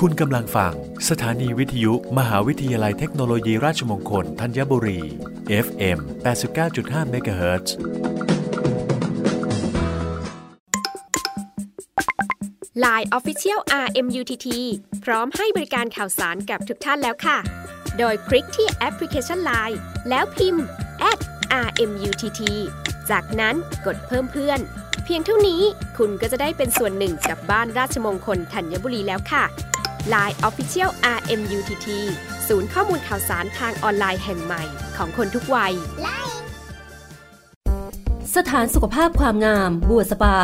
คุณกำลังฟัง สถานีวิทยุ มหาวิทยาลัยเทคโนโลยีราชมงคลธัญบุรี FM 89.5 MHz Line Official RMUTT พร้อมให้บริการข่าวสารกับทุกท่านแล้วค่ะ โดยคลิกที่แอปพลิเคชัน Line แล้วพิมพ์ @RMUTT จากนั้นกดเพิ่มเพื่อน เพียงเท่านี้คุณก็จะได้เป็นส่วนหนึ่งกับบ้านราชมงคลธัญบุรีแล้วค่ะ Line Official RMUTT ศูนย์ข้อมูลข่าวสารทางออนไลน์แห่งใหม่ของคนทุกวัย สถานสุขภาพความงาม บัวสปา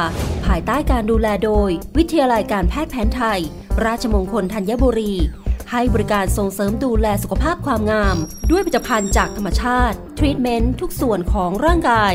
ภายใต้การดูแลโดย วิทยาลัยการแพทย์แผนไทย ราชมงคลธัญบุรี ให้บริการส่งเสริมดูแลสุขภาพความงาม ด้วยผลิตภัณฑ์จากธรรมชาติทรีตเมนต์ทุกส่วนของร่างกาย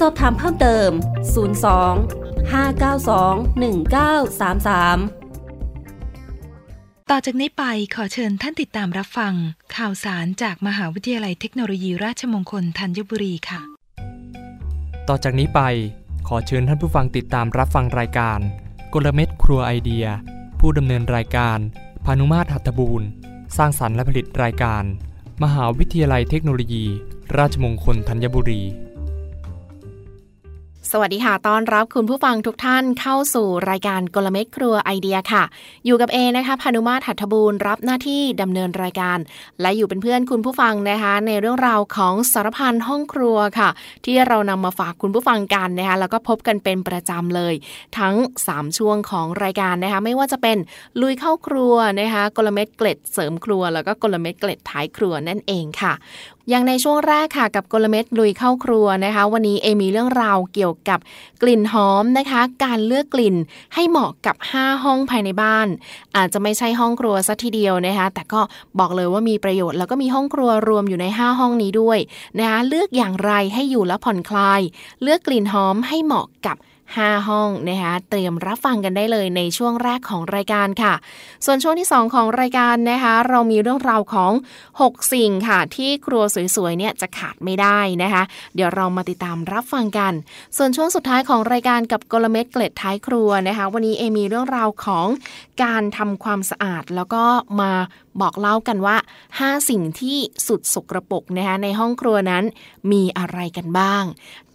สอบถามเพิ่มเติม 02 592 1933 ต่อจากนี้ไปขอเชิญท่านติดตามรับฟัง ข่าวสารจากมหาวิทยาลัยเทคโนโลยีราชมงคลธัญบุรีค่ะ ต่อจากนี้ไปขอเชิญท่านผู้ฟังติดตามรับฟังรายการ กลเม็ดครัวไอเดีย ผู้ดำเนินรายการพานุมาตรหัตถบูรณ์ สร้างสรรค์และผลิตรายการ มหาวิทยาลัยเทคโนโลยี ราชมงคลธัญบุรี สวัสดีค่ะ ต้อนรับคุณผู้ฟังทุกท่านเข้าสู่รายการกลเม็ดครัวไอเดียค่ะ อยู่กับเอนะคะพานุมาตรหัตถบูรณ์รับหน้าที่ดำเนินรายการ และอยู่เป็นเพื่อนคุณผู้ฟังนะคะ ในเรื่องราวของสารพันห้องครัวค่ะ ที่เรานำมาฝากคุณผู้ฟังกันนะคะแล้วก็พบกันเป็นประจำเลย ทั้ง 3 ช่วงของรายการนะคะ ไม่ว่าจะเป็นลุยเข้าครัวนะคะกลเม็ดเกล็ดเสริมครัว แล้วก็กลเม็ดเกล็ดท้ายครัวนั่นเองค่ะ อย่างในช่วงแรกค่ะกับกลเม็ดลุยเข้าครัวนะคะ วันนี้เอมีเรื่องราวเกี่ยวกับกลิ่นหอมนะคะ การเลือกกลิ่นให้เหมาะกับ 5 ห้องภายในบ้าน อาจจะไม่ใช่ห้องครัวสัทีเดียวนะคะ แต่ก็บอกเลยว่ามีประโยชน์แล้วก็มีห้องครัวรวมอยู่ใน 5 ห้องนี้ด้วยนะคะเลือกอย่างไรให้อยู่และผ่อนคลาย เลือกกลิ่นหอมให้เหมาะกับ 5 ห้องนะคะเตรียมรับฟังกันได้เลยในช่วงแรกของรายการค่ะ ส่วนช่วงที่ 2 ของรายการนะคะเรามีเรื่องราวของ 6 สิ่งค่ะ ที่ครัวสวยๆเนี่ยจะขาดไม่ได้นะคะ เดี๋ยวเรามาติดตามรับฟังกัน ส่วนช่วงสุดท้ายของรายการกับกลเม็ดเกล็ดท้ายครัวนะคะ วันนี้เอมีเรื่องราวของการทำความสะอาดแล้วก็มาบอกเล่ากันว่า 5 สิ่งที่สุดสกรปรกนะคะในห้องครัวนั้นมีอะไรกันบ้าง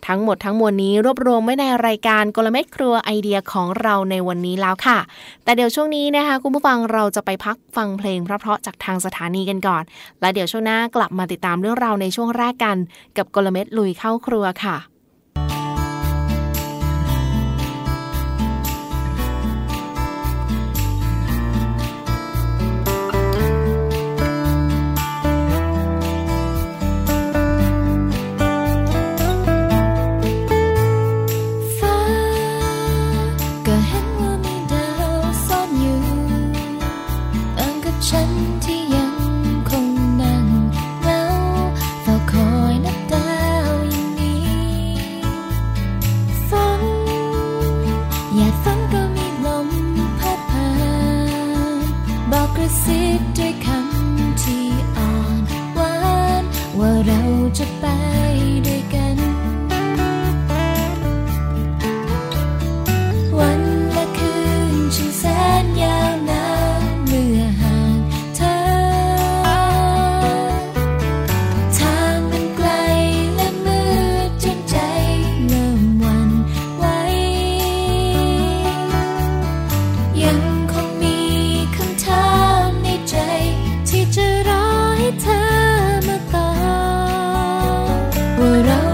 ทั้งหมดทั้งมวลนี้รวบรวมไว้ในรายการกลเม็ดครัวไอเดียของเราในวันนี้แล้วค่ะ แต่เดี๋ยวช่วงนี้นะคะ คุณผู้ฟังเราจะไปพักฟังเพลงเพราะๆจากทางสถานีกันก่อน และเดี๋ยวช่วงหน้ากลับมาติดตามเรื่องราวในช่วงแรกกัน กับกลเม็ดลุยเข้าครัวค่ะ what I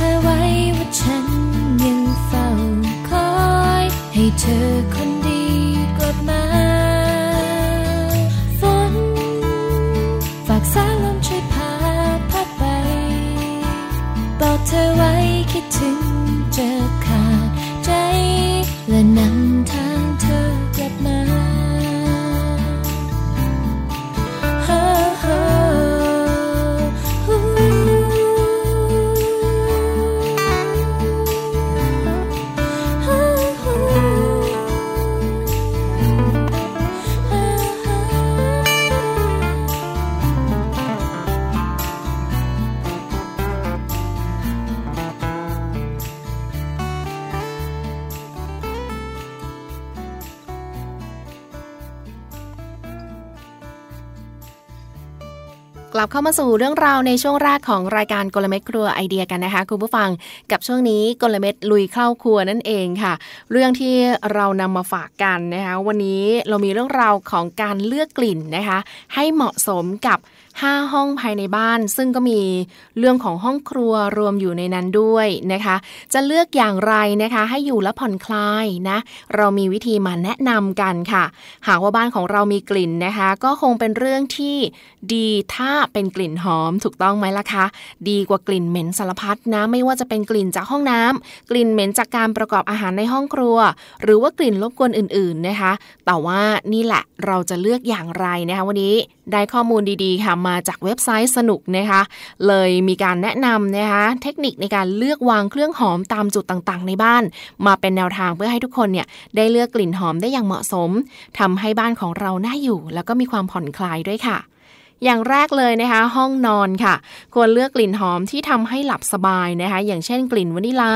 เธอไว้ว่าฉันยังเฝ้าคอย ให้เธอคนดีกลับมา ฝน ฝากสายลมช่วยพาพัดไป บอกเธอไว้คิดถึงเจอ ลับเข้ามาสู่เรื่องราวในช่วงแรกของรายการกลเม็ดครัวไอเดียกันนะคะคุณผู้ฟังกับช่วงนี้กลเม็ดลุยเข้าครัวนั่นเองค่ะ เรื่องที่เรานำมาฝากกันนะคะวันนี้เรามีเรื่องราวของการเลือกกลิ่นนะคะ ให้เหมาะสมกับ 5 ห้องภายในบ้าน ซึ่งก็มีเรื่องของห้องครัวรวมอยู่ในนั้นด้วยนะคะ จะเลือกอย่างไรนะคะ ให้อยู่และผ่อนคลายนะ เรามีวิธีมาแนะนำกันค่ะ หากว่าบ้านของเรามีกลิ่นนะคะ ก็คงเป็นเรื่องที่ดีถ้าเป็นกลิ่นหอมถูกต้องไหมล่ะคะ ดีกว่ากลิ่นเหม็นสารพัดนะ ไม่ว่าจะเป็นกลิ่นจากห้องน้ำกลิ่นเหม็นจากการประกอบอาหารในห้องครัว หรือว่ากลิ่นรบกวนอื่นๆนะคะ แต่ว่านี่แหละเราจะเลือกอย่างไรนะคะ วันนี้ ได้ข้อมูลดีๆค่ะมาจากเว็บไซต์สนุกนะคะ เลยมีการแนะนำนะคะ เทคนิคในการเลือกวางเครื่องหอมตามจุดต่างๆ ในบ้าน มาเป็นแนวทางเพื่อให้ทุกคนเนี่ยได้เลือกกลิ่นหอมได้อย่างเหมาะสมทำให้บ้านของเราน่าอยู่ แล้วก็มีความผ่อนคลายด้วยค่ะอย่างแรกเลยนะคะ ห้องนอนค่ะ ควรเลือกกลิ่นหอมที่ทำให้หลับสบายนะคะ อย่างเช่นกลิ่นวานิลา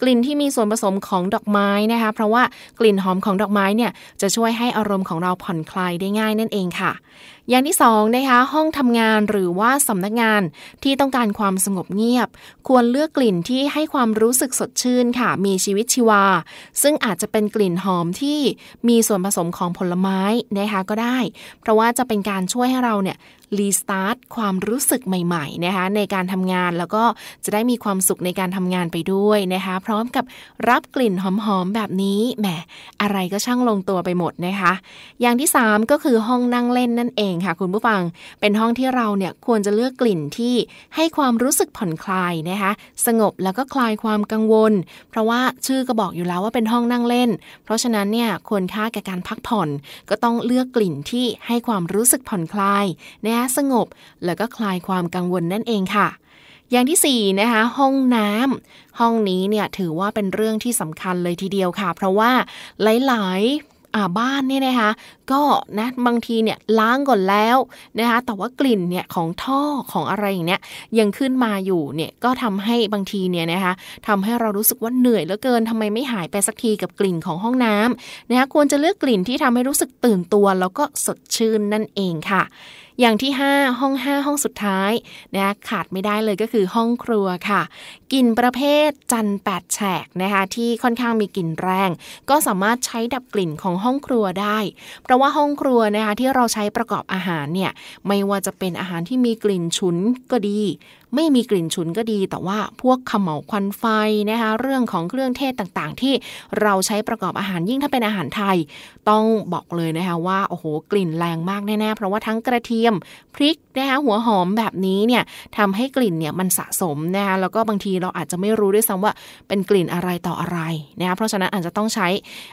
กลิ่นที่มีส่วนผสมของดอกไม้นะคะ เพราะว่ากลิ่นหอมของดอกไม้เนี่ยจะช่วยให้อารมณ์ของเราผ่อนคลายได้ง่ายนั่นเองค่ะ อย่างที่สองนะคะห้องทำงานหรือว่าสำนักงานที่ต้องการความสงบเงียบ ควรเลือกกลิ่นที่ให้ความรู้สึกสดชื่นค่ะ มีชีวิตชีวา ซึ่งอาจจะเป็นกลิ่นหอมที่มีส่วนผสมของผลไม้นะคะก็ได้ เพราะว่าจะเป็นการช่วยให้เราเนี่ย รีสตาร์ทความรู้สึกใหม่ๆนะคะในการทำงานแล้วก็จะได้มีความสุขในการทำงานไปด้วยนะคะพร้อมกับรับกลิ่นหอมๆแบบนี้แหมอะไรก็ช่างลงตัวไปหมดนะคะ อย่างที่ 3 ก็คือห้องนั่งเล่นนั่นเองค่ะ คุณผู้ฟังเป็นห้องที่เราเนี่ยควรจะเลือกกลิ่นที่ให้ความรู้สึกผ่อนคลายนะคะสงบแล้วก็คลายความกังวล เพราะว่าชื่อก็บอกอยู่แล้วว่าเป็นห้องนั่งเล่น เพราะฉะนั้นเนี่ยควรค่าแก่การพักผ่อน ก็ต้องเลือกกลิ่นที่ให้ความรู้สึกผ่อนคลายนะคะสงบ แล้วก็คลายความกังวลนั่นเองค่ะ อย่างที่4นะคะห้องน้ำห้องนี้เนี่ยถือว่าเป็นเรื่องที่สำคัญเลยทีเดียวค่ะ เพราะว่าหลายๆบ้านเนี่ยนะคะก็นะบางทีเนี่ยล้างก่อนแล้วนะคะแต่ว่ากลิ่นเนี่ยของท่อของอะไรอย่างเนี้ยยังขึ้นมาอยู่เนี่ยก็ทำให้บางทีเนี่ยนะคะทำให้เรารู้สึกว่าเหนื่อยเหลือเกินทำไมไม่หายไปสักทีกับกลิ่นของห้องน้ำนะคะควรจะเลือกกลิ่นที่ทำให้รู้สึกตื่นตัว แล้วก็สดชื่นนั่นเองค่ะ อย่างที่ 5 ห้อง 5 ห้องสุดท้ายนะขาดไม่ได้เลยก็คือห้องครัวค่ะ กลิ่นประเภทจันแปดแฉกนะคะที่ค่อนข้างมีกลิ่นแรง ก็สามารถใช้ดับกลิ่นของห้องครัวได้ เพราะว่าห้องครัวนะคะที่เราใช้ประกอบอาหารเนี่ยไม่ว่าจะเป็นอาหารที่มีกลิ่นฉุนก็ดี ไม่มีกลิ่นฉุนก็ดี แต่ว่าพวกขมเหลาควันไฟนะคะเรื่องของเครื่องเทศต่างๆ ที่เราใช้ประกอบอาหารยิ่งถ้าเป็นอาหารไทย ต้องบอกเลยนะคะว่าโอ้โหกลิ่นแรงมากแน่ๆเพราะว่าทั้งกระเทียมพริกนะคะหัวหอมแบบนี้เนี่ยทำให้กลิ่นเนี่ยมันสะสมนะคะแล้วก็บางทีเราอาจจะไม่รู้ด้วยซ้ำว่าเป็นกลิ่นอะไรต่ออะไรนะคะเพราะฉะนั้นอาจจะต้องใช้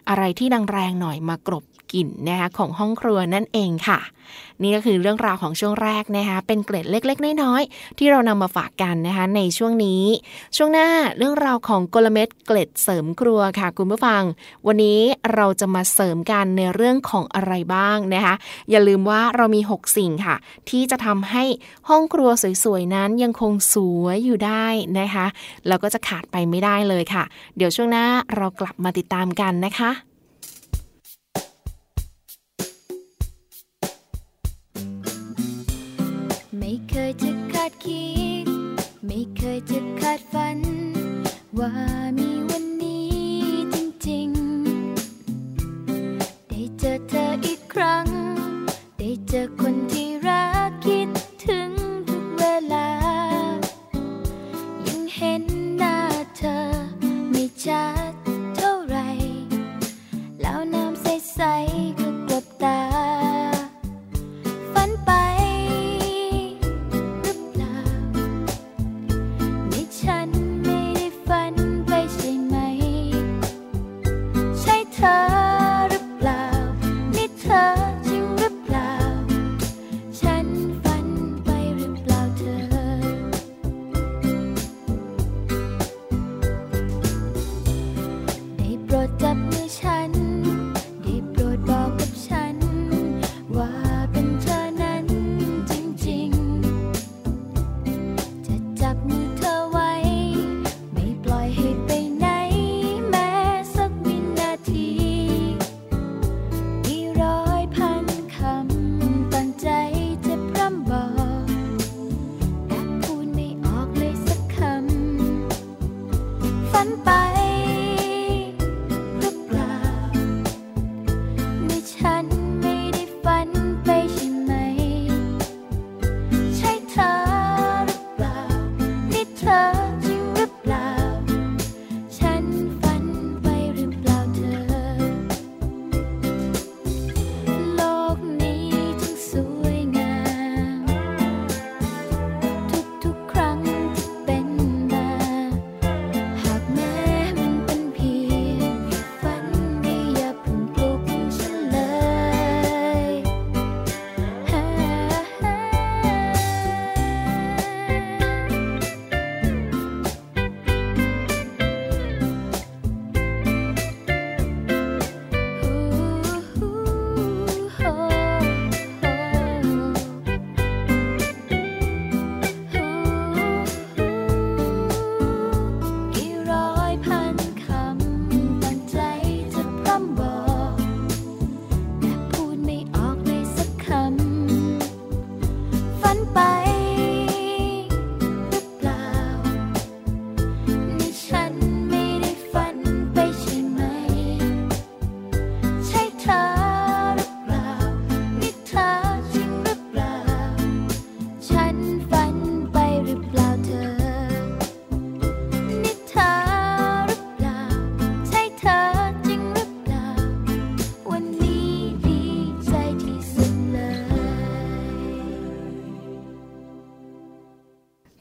อะไรที่แรงๆหน่อยมากรบ กลิ่นนะคะของห้องครัวนั่นเองค่ะ นี่ก็คือเรื่องราวของช่วงแรกนะคะเป็นเกร็ดเล็ก ๆ น้อยๆที่เรานำมาฝากกันนะคะในช่วงนี้ ช่วงหน้าเรื่องราวของกลเม็ดเกล็ดเสริมครัวค่ะคุณผู้ฟัง วันนี้เราจะมาเสริมกันในเรื่องของอะไรบ้างนะคะอย่าลืมว่าเรามี 6 สิ่งค่ะ ที่จะทำให้ห้องครัวสวยๆนั้นยังคงสวยอยู่ได้นะคะแล้วก็จะขาดไปไม่ได้เลยค่ะ เดี๋ยวช่วงหน้าเรากลับมาติดตามกันนะคะ ไม่เคยจะคาดคิด ไม่เคยจะคาดฝัน ว่ามี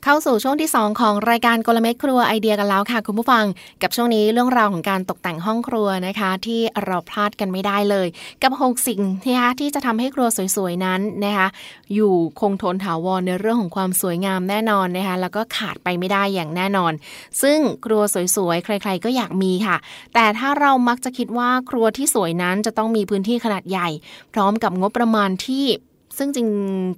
เข้าสู่ช่วงที่ 2 ของรายการกลเม็ดครัวไอเดียกันแล้วค่ะ คุณผู้ฟัง กับช่วงนี้เรื่องราวของการตกแต่งห้องครัวนะคะ ที่เราพลาดกันไม่ได้เลย กับ 6 สิ่งนะคะที่จะทำให้ครัวสวยๆนั้นนะคะอยู่คงทนถาวรในเรื่องของความสวยงามแน่นอนนะคะแล้วก็ขาดไปไม่ได้อย่างแน่นอน ซึ่งครัวสวยๆใคร ๆ ก็อยากมีค่ะ แต่ถ้าเรามักจะคิดว่าครัวที่สวยนั้นจะต้องมีพื้นที่ขนาดใหญ่ พร้อมกับงบประมาณที่ ซึ่งจ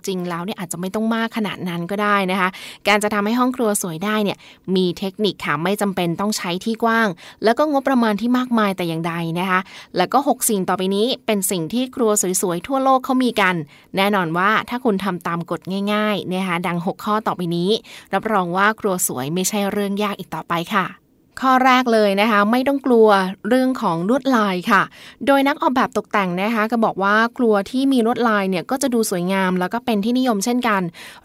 ริง ๆ แล้วเนี่ยอาจจะไม่ต้องมากขนาดนั้นก็ได้นะคะ การจะทำให้ห้องครัวสวยได้เนี่ยมีเทคนิคค่ะไม่จำเป็นต้องใช้ที่กว้าง แล้วก็งบประมาณที่มากมายแต่อย่างใดนะคะ แล้วก็ 6 สิ่งต่อไปนี้เป็นสิ่งที่ครัวสวย ๆ ทั่วโลกเขามีกัน แน่นอนว่าถ้าคุณทำตามกฎง่ายๆนะคะดัง 6 ข้อต่อไปนี้ รับรองว่าครัวสวยไม่ใช่เรื่องยากอีกต่อไปค่ะ ข้อแรกเลยนะคะ ไม่ต้องกลัวเรื่องของลวดลายค่ะ โดยนักออกแบบตกแต่งนะคะ ก็บอกว่าครัวที่มีลวดลายเนี่ยก็จะดูสวยงาม แล้วก็เป็นที่นิยมเช่นกัน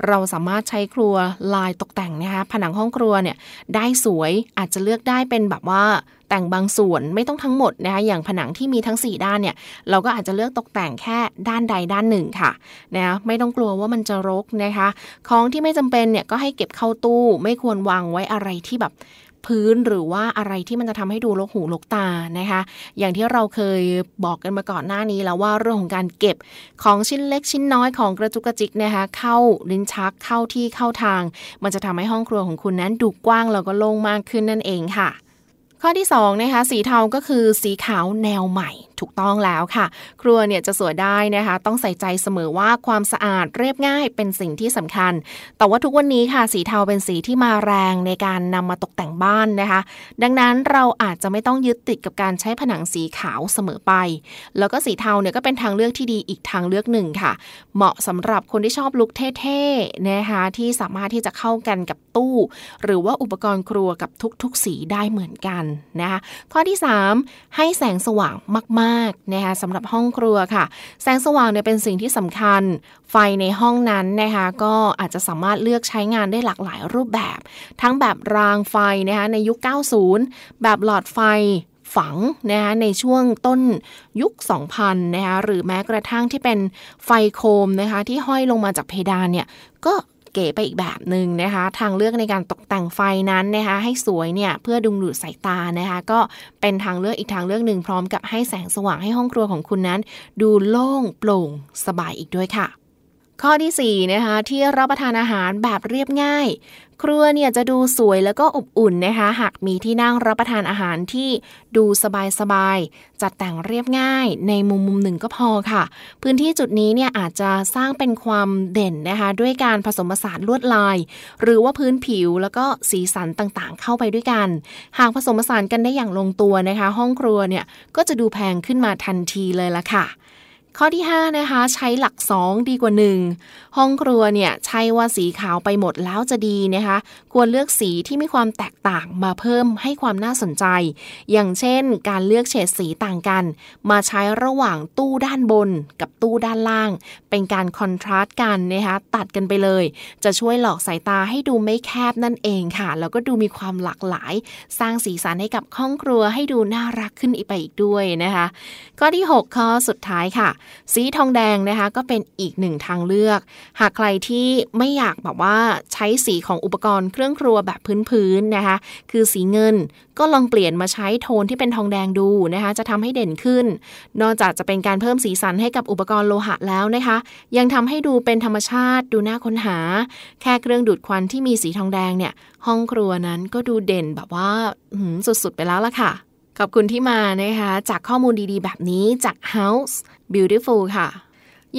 เราสามารถใช้ครัวลายตกแต่งนะคะ ผนังห้องครัวเนี่ยได้สวยอาจจะเลือกได้เป็นแบบว่าแต่งบางส่วนไม่ต้องทั้งหมดนะคะอย่างผนังที่มีทั้ง 4 ด้านเนี่ยเราก็อาจจะเลือกตกแต่งแค่ด้านใดด้านหนึ่งค่ะนะไม่ต้องกลัวว่ามันจะรกนะคะ ของที่ไม่จำเป็นเนี่ยก็ให้เก็บเข้าตู้ ไม่ควรวางไว้อะไรที่แบบ พื้นหรือว่าอะไรที่มันจะทำให้ดูลกหูลกตานะคะ อย่างที่เราเคยบอกกันมาก่อนหน้านี้แล้วว่าเรื่องของการเก็บของชิ้นเล็กชิ้นน้อยของกระจุกกระจิกนะคะเข้าลิ้นชักเข้าที่เข้าทาง มันจะทำให้ห้องครัวของคุณนั้นดูกว้างแล้วก็โล่งมากขึ้นนั่นเองค่ะข้อที่2นะคะสีเทาก็คือสีขาวแนวใหม่ถูกต้องแล้วค่ะ ครัวเนี่ยจะสวยได้นะคะ ต้องใส่ใจเสมอว่าความสะอาดเรียบง่ายเป็นสิ่งที่สำคัญ แต่ว่าทุกวันนี้ค่ะสีเทาเป็นสีที่มาแรงในการนำมาตกแต่งบ้านนะคะ ดังนั้นเราอาจจะไม่ต้องยึดติดกับการใช้ผนังสีขาวเสมอไป แล้วก็สีเทาเนี่ยก็เป็นทางเลือกที่ดีอีกทางเลือกหนึ่งค่ะ เหมาะสำหรับคนที่ชอบลุคเท่ๆนะคะที่สามารถที่จะเข้ากันกับตู้ หรือว่าอุปกรณ์ครัวกับทุกๆ สีได้เหมือนกันนะคะข้อที่ 3 ให้แสงสว่างมากๆนะคะสำหรับห้องครัวค่ะ แสงสว่างเนี่ยเป็นสิ่งที่สำคัญ ไฟในห้องนั้นนะคะก็อาจจะสามารถเลือกใช้งานได้หลากหลายรูปแบบ ทั้งแบบรางไฟนะคะในยุค 90 แบบหลอดไฟฝังนะคะในช่วงต้นยุค 2000 นะคะหรือแม้กระทั่งที่เป็นไฟโคมนะคะที่ห้อยลงมาจากเพดานเนี่ยก็ เก๋ไปอีกแบบหนึ่งนะคะ ทางเลือกในการตกแต่งไฟนั้นนะคะให้สวยเนี่ยเพื่อดึงดูดสายตานะคะก็เป็นทางเลือกอีกทางเลือกหนึ่งพร้อมกับให้แสงสว่างให้ห้องครัวของคุณนั้น ดูโล่งโปร่งสบายอีกด้วยค่ะ ข้อที่4นะคะที่รับประทานอาหารแบบเรียบง่าย ครัวเนี่ยจะดูสวยแล้วก็อบอุ่นนะคะ หากมีที่นั่งรับประทานอาหารที่ดูสบายๆจัดแต่งเรียบง่าย ในมุมมุมหนึ่งก็พอค่ะ พื้นที่จุดนี้เนี่ยอาจจะสร้างเป็นความเด่นนะคะ ด้วยการผสมผสานลวดลาย หรือว่าพื้นผิวแล้วก็สีสันต่างๆ เข้าไปด้วยกัน หากผสมผสานกันได้อย่างลงตัวนะคะ ห้องครัวเนี่ยก็จะดูแพงขึ้นมาทันทีเลยละค่ะ ข้อที่ 5 นะคะ ใช้หลัก 2 ดีกว่า 1 ห้องครัวเนี่ย ใช่ว่าสีขาวไปหมดแล้วจะดีนะคะ ควรเลือกสีที่มีความแตกต่างมาเพิ่มให้ความน่าสนใจ อย่างเช่น การเลือกเฉดสีต่างกัน มาใช้ระหว่างตู้ด้านบนกับตู้ด้านล่าง เป็นการคอนทราสต์กันนะคะตัดกันไปเลย จะช่วยหลอกสายตาให้ดูไม่แคบนั่นเองค่ะ แล้วก็ดูมีความหลากหลาย สร้างสีสันให้กับห้องครัวให้ดูน่ารักขึ้นอีกไปอีกด้วยนะคะ ข้อที่ 6 ข้อสุดท้ายค่ะสีทองแดงนะคะ ก็เป็นอีกหนึ่งทางเลือก หากใครที่ไม่อยากแบบว่าใช้สีของอุปกรณ์เครื่องครัวแบบพื้นๆนะคะ คือสีเงินก็ลองเปลี่ยนมาใช้โทนที่เป็นทองแดงดูนะคะ จะทำให้เด่นขึ้น นอกจากจะเป็นการเพิ่มสีสันให้กับอุปกรณ์โลหะแล้วนะคะ ยังทำให้ดูเป็นธรรมชาติ ดูน่าค้นหา แค่เครื่องดูดควันที่มีสีทองแดงเนี่ยห้องครัวนั้นก็ดูเด่นแบบว่าสุดๆไปแล้วล่ะค่ะ ขอบคุณที่มานะคะ จากข้อมูลดีๆ แบบนี้จาก House Beautiful ค่ะ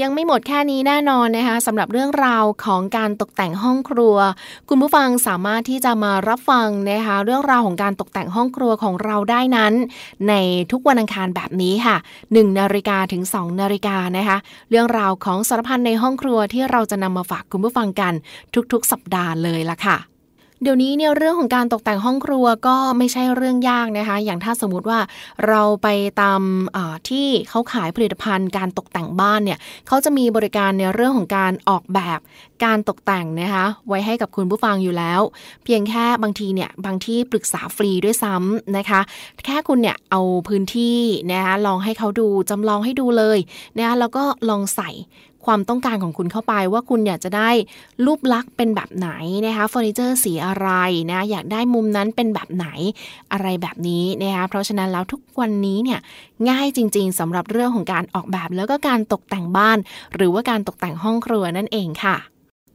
ยังไม่หมดแค่นี้แน่นอนนะคะสำหรับเรื่องราวของการตกแต่งห้องครัว คุณผู้ฟังสามารถที่จะมารับฟังนะคะเรื่องราวของการตกแต่งห้องครัวของเราได้นั้น ในทุกวันอังคารแบบนี้ค่ะ1นาฬิกาถึง2นาฬิกานะคะเรื่องราวของสารพันในห้องครัวที่เราจะนำมาฝากคุณผู้ฟังกันทุกๆ สัปดาห์เลยละค่ะ เดี๋ยวนี้เนี่ยเรื่องของการตกแต่งห้องครัวก็ไม่ใช่เรื่องยากนะคะ อย่างถ้าสมมติว่าเราไปตามที่เขาขายผลิตภัณฑ์ การตกแต่งบ้านเนี่ยเขาจะมีบริการในเรื่องของการออกแบบการตกแต่งนะคะไว้ให้กับคุณผู้ฟังอยู่แล้ว เพียงแค่บางทีเนี่ยบางที่ปรึกษาฟรีด้วยซ้ำนะคะ แค่คุณเนี่ยเอาพื้นที่นะคะลองให้เขาดูจำลองให้ดูเลยนะคะแล้วก็ลองใส่ ความต้องการของคุณเข้าไปว่าคุณอยากจะได้รูปลักษณ์เป็นแบบไหนนะคะเฟอร์นิเจอร์สีอะไรนะอยากได้มุมนั้นเป็นแบบไหนอะไรแบบนี้นะคะเพราะฉะนั้นแล้วทุกวันนี้เนี่ยง่ายจริง ๆสำหรับเรื่องของการออกแบบแล้วก็การตกแต่งบ้าน หรือว่าการตกแต่งห้องครัวนั่นเองค่ะ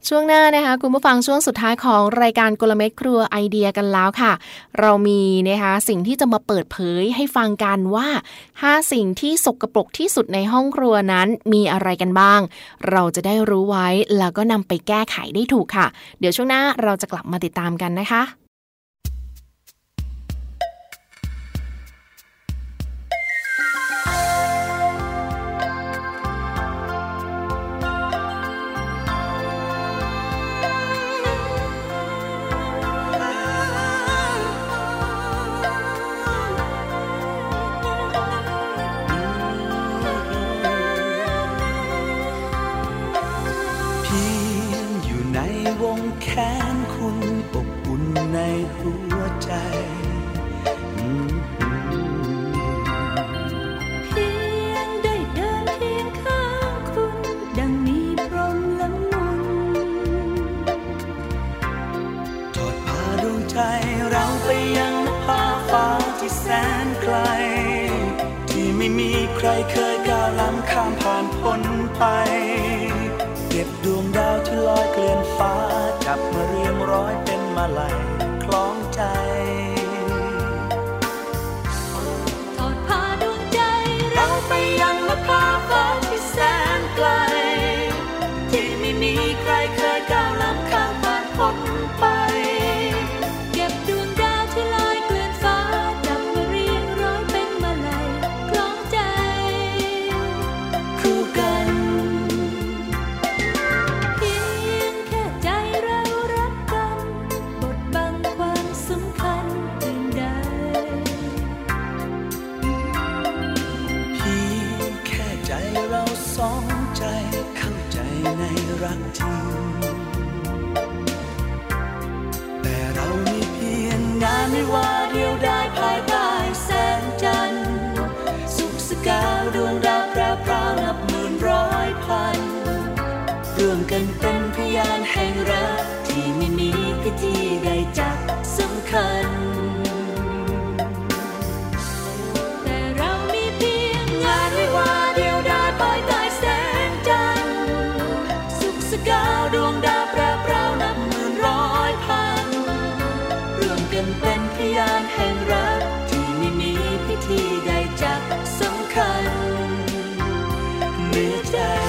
ช่วงหน้านะคะคุณผู้ฟังช่วงสุดท้ายของรายการกลเม็ดครัวไอเดียกันแล้วค่ะ เรามีนะคะสิ่งที่จะมาเปิดเผยให้ฟังกันว่า 5 สิ่งที่สกรปรกที่สุดในห้องครัวนั้นมีอะไรกันบ้าง เราจะได้รู้ไว้แล้วก็นำไปแก้ไขได้ถูกค่ะ เดี๋ยวช่วงหน้าเราจะกลับมาติดตามกันนะคะ อ เ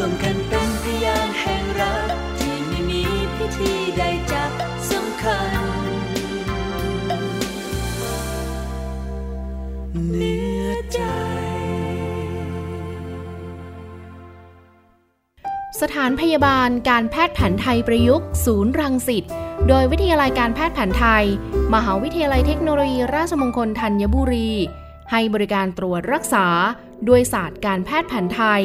ร่วมกันเป็นพยานแห่งรัก ที่ไม่มีพิธีใดจักสำคัญ เนือใจ สถานพยาบาลการแพทย์แผนไทยประยุกต์ ศูนย์รังสิตโดยวิทยาลัยการแพทย์แผนไทย มหาวิทยาลัยเทคโนโลยีราชมงคลธัญบุรี ให้บริการตรวจรักษา ด้วยศาสตร์การแพทย์แผนไทย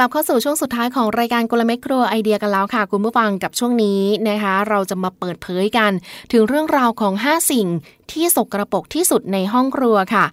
กลับเข้าสู่ช่วงสุดท้ายของรายการกลเม็ดครัวไอเดียกันแล้วค่ะ คุณผู้ฟังกับช่วงนี้นะคะ เราจะมาเปิดเผยกัน ถึงเรื่องราวของ 5 สิ่งที่สกรปรกที่สุดในห้องครัวค่ะ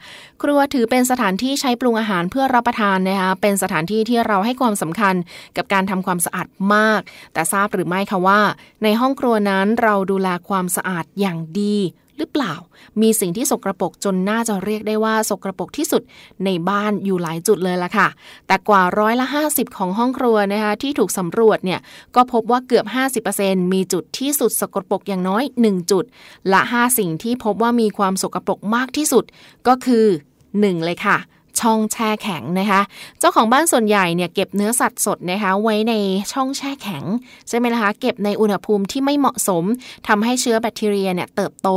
ครัวถือเป็นสถานที่ใช้ปรุงอาหารเพื่อรับประทานนะคะเป็นสถานที่ที่เราให้ความสำคัญกับการทำความสะอาดมาก แต่ทราบหรือไม่คะว่า ในห้องครัวนั้นเราดูแลความสะอาดอย่างดี หรือเปล่า มีสิ่งที่สกรปรกจนน่าจะเรียกได้ว่าสกรปรกที่สุดในบ้านอยู่หลายจุดเลยละค่ะ แต่กว่าร้อยละ 50 ของห้องครัวนะคะที่ถูกสำรวจเนี่ยก็พบว่าเกือบ 50%มีจุดที่สุดสกรปรกอย่างน้อย 1 จุด และ 5 สิ่งที่พบว่ามีความสกรปรกมากที่สุดก็คือ 1 เลยค่ะ ช่องแช่แข็งนะคะ เจ้าของบ้านส่วนใหญ่เนี่ยเก็บเนื้อสัตว์สดนะคะไว้ในช่องแช่แข็งใช่ไหมล่ะคะเก็บในอุณหภูมิที่ไม่เหมาะสมทำให้เชื้อแบคทีเรียเนี่ยเติบโต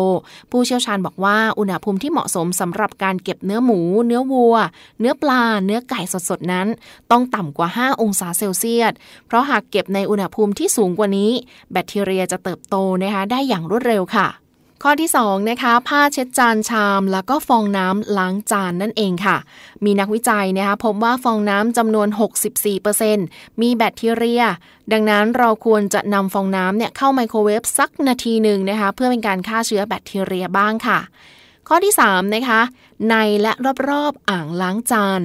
ผู้เชี่ยวชาญบอกว่าอุณหภูมิที่เหมาะสมสำหรับการเก็บเนื้อหมู เนื้อวัว เนื้อปลา เนื้อไก่สดๆนั้น ต้องต่ำกว่า 5 องศาเซลเซียสเพราะหากเก็บในอุณหภูมิที่สูงกว่านี้ แบคทีเรียจะเติบโตนะคะได้อย่างรวดเร็วค่ะ ข้อที่2นะคะผ้าเช็ดจานชาม แล้วก็ฟองน้ำล้างจานนั่นเองค่ะ มีนักวิจัยนะคะพบว่าฟองน้ำจำนวน 64%มีแบคทีเรีย ดังนั้นเราควรจะนำฟองน้ำเนี่ยเข้าไมโครเวฟสักนาทีหนึ่งนะคะเพื่อเป็นการฆ่าเชื้อแบคทีเรียบ้างค่ะ ข้อที่ 3 นะคะ ในและรอบๆอ่างล้างจาน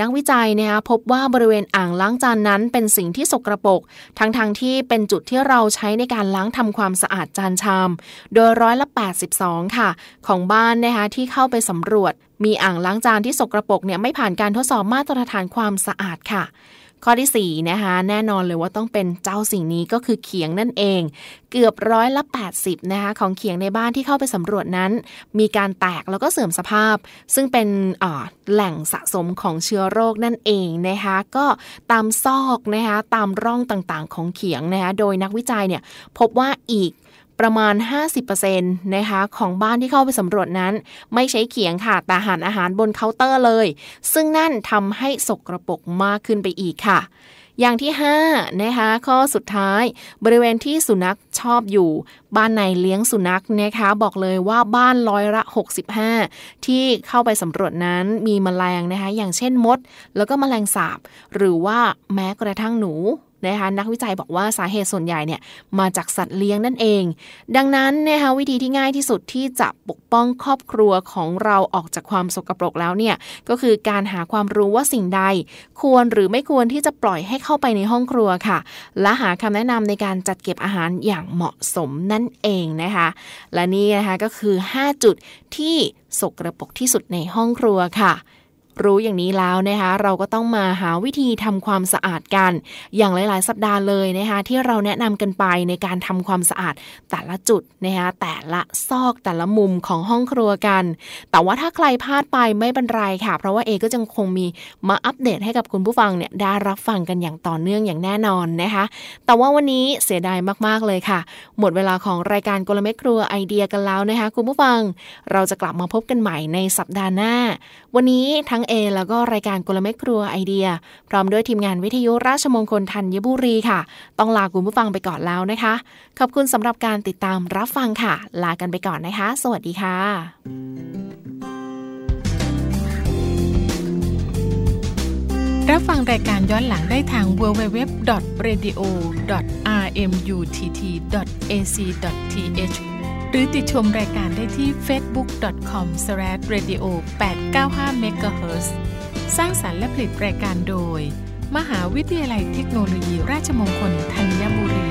นักวิจัยนะคะพบว่าบริเวณอ่างล้างจานนั้นเป็นสิ่งที่สกรปรกทั้งๆทที่เป็นจุดที่เราใช้ในการล้างทำความสะอาดจานชาม โดยร้อยละ 82 ค่ะ ของบ้านนะคะที่เข้าไปสำรวจ มีอ่างล้างจานที่สกรปรกเนี่ยไม่ผ่านการทดสอบมาตรฐานความสะอาดค่ะ ข้อที่4นะคะแน่นอนเลยว่าต้องเป็นเจ้าสิ่งนี้ก็คือเขียงนั่นเอง เกือบร้อยละ 80นะคะของเขียงในบ้านที่เข้าไปสำรวจนั้น มีการแตกแล้วก็เสื่อมสภาพ ซึ่งเป็นแหล่งสะสมของเชื้อโรคนั่นเองนะคะก็ตามซอกนะคะตามร่องต่างๆ ของเขียงนะคะโดยนักวิจัยเนี่ยพบว่าอีก ประมาณ 50%นะคะของบ้านที่เข้าไปสำรวจนั้น ไม่ใช้เขียงค่ะแต่หันอาหารบนเคาน์เตอร์เลย ซึ่งนั่นทำให้สกรปรกมากขึ้นไปอีกค่ะ อย่างที่5นะคะข้อสุดท้าย บริเวณที่สุนัขชอบอยู่ บ้านไหนเลี้ยงสุนัขนะคะ บอกเลยว่าบ้านร้อยละ 65 ที่เข้าไปสำรวจนั้นมีแมลงนะคะ อย่างเช่นมด แล้วก็แมลงสาบ หรือว่าแม้กระทั่งหนู นะคะนักวิจัยบอกว่าสาเหตุส่วนใหญ่เนี่ยมาจากสัตว์เลี้ยงนั่นเอง ดังนั้นนะคะวิธีที่ง่ายที่สุดที่จะปกป้องครอบครัวของเราออกจากความสกปรกแล้วเนี่ยก็คือการหาความรู้ว่าสิ่งใด ควรหรือไม่ควรที่จะปล่อยให้เข้าไปในห้องครัวค่ะ และหาคำแนะนำในการจัดเก็บอาหารอย่างเหมาะสมนั่นเองนะคะ และนี่นะคะก็คือ 5 จุดที่สกรปรกที่สุดในห้องครัวค่ะ รู้อย่างนี้แล้วนะคะเราก็ต้องมาหาวิธีทำความสะอาดกัน อย่างหลาย ๆ สัปดาห์เลยนะคะที่เราแนะนำกันไปในการทำความสะอาดแต่ละจุดนะคะแต่ละซอกแต่ละมุมของห้องครัวกัน แต่ว่าถ้าใครพลาดไปไม่เป็นไรค่ะ เพราะว่าเอก็ยังคงมีมาอัปเดตให้กับคุณผู้ฟังเนี่ยได้รับฟังกันอย่างต่อเนื่องอย่างแน่นอนนะคะ แต่ว่าวันนี้เสียดายมาก ๆ เลยค่ะ หมดเวลาของรายการกลเม็ดครัวไอเดียกันแล้วนะคะคุณผู้ฟัง เราจะกลับมาพบกันใหม่ในสัปดาห์หน้า วันนี้ทั้งเอ แล้วก็รายการกลเม็ดครัวไอเดีย พร้อมด้วยทีมงานวิทยุราชมงคลธัญบุรีค่ะ ต้องลาคุณผู้ฟังไปก่อนแล้วนะคะ ขอบคุณสำหรับการติดตามรับฟังค่ะ ลากันไปก่อนนะคะ สวัสดีค่ะรับฟังรายการย้อนหลังได้ทาง www.radio.rmutt.ac.th หรือติดชมรายการได้ที่ facebook.com/radio895 MHz สร้างสรรค์และผลิตรายการโดย มหาวิทยาลัยเทคโนโลยีราชมงคลธัญบุรี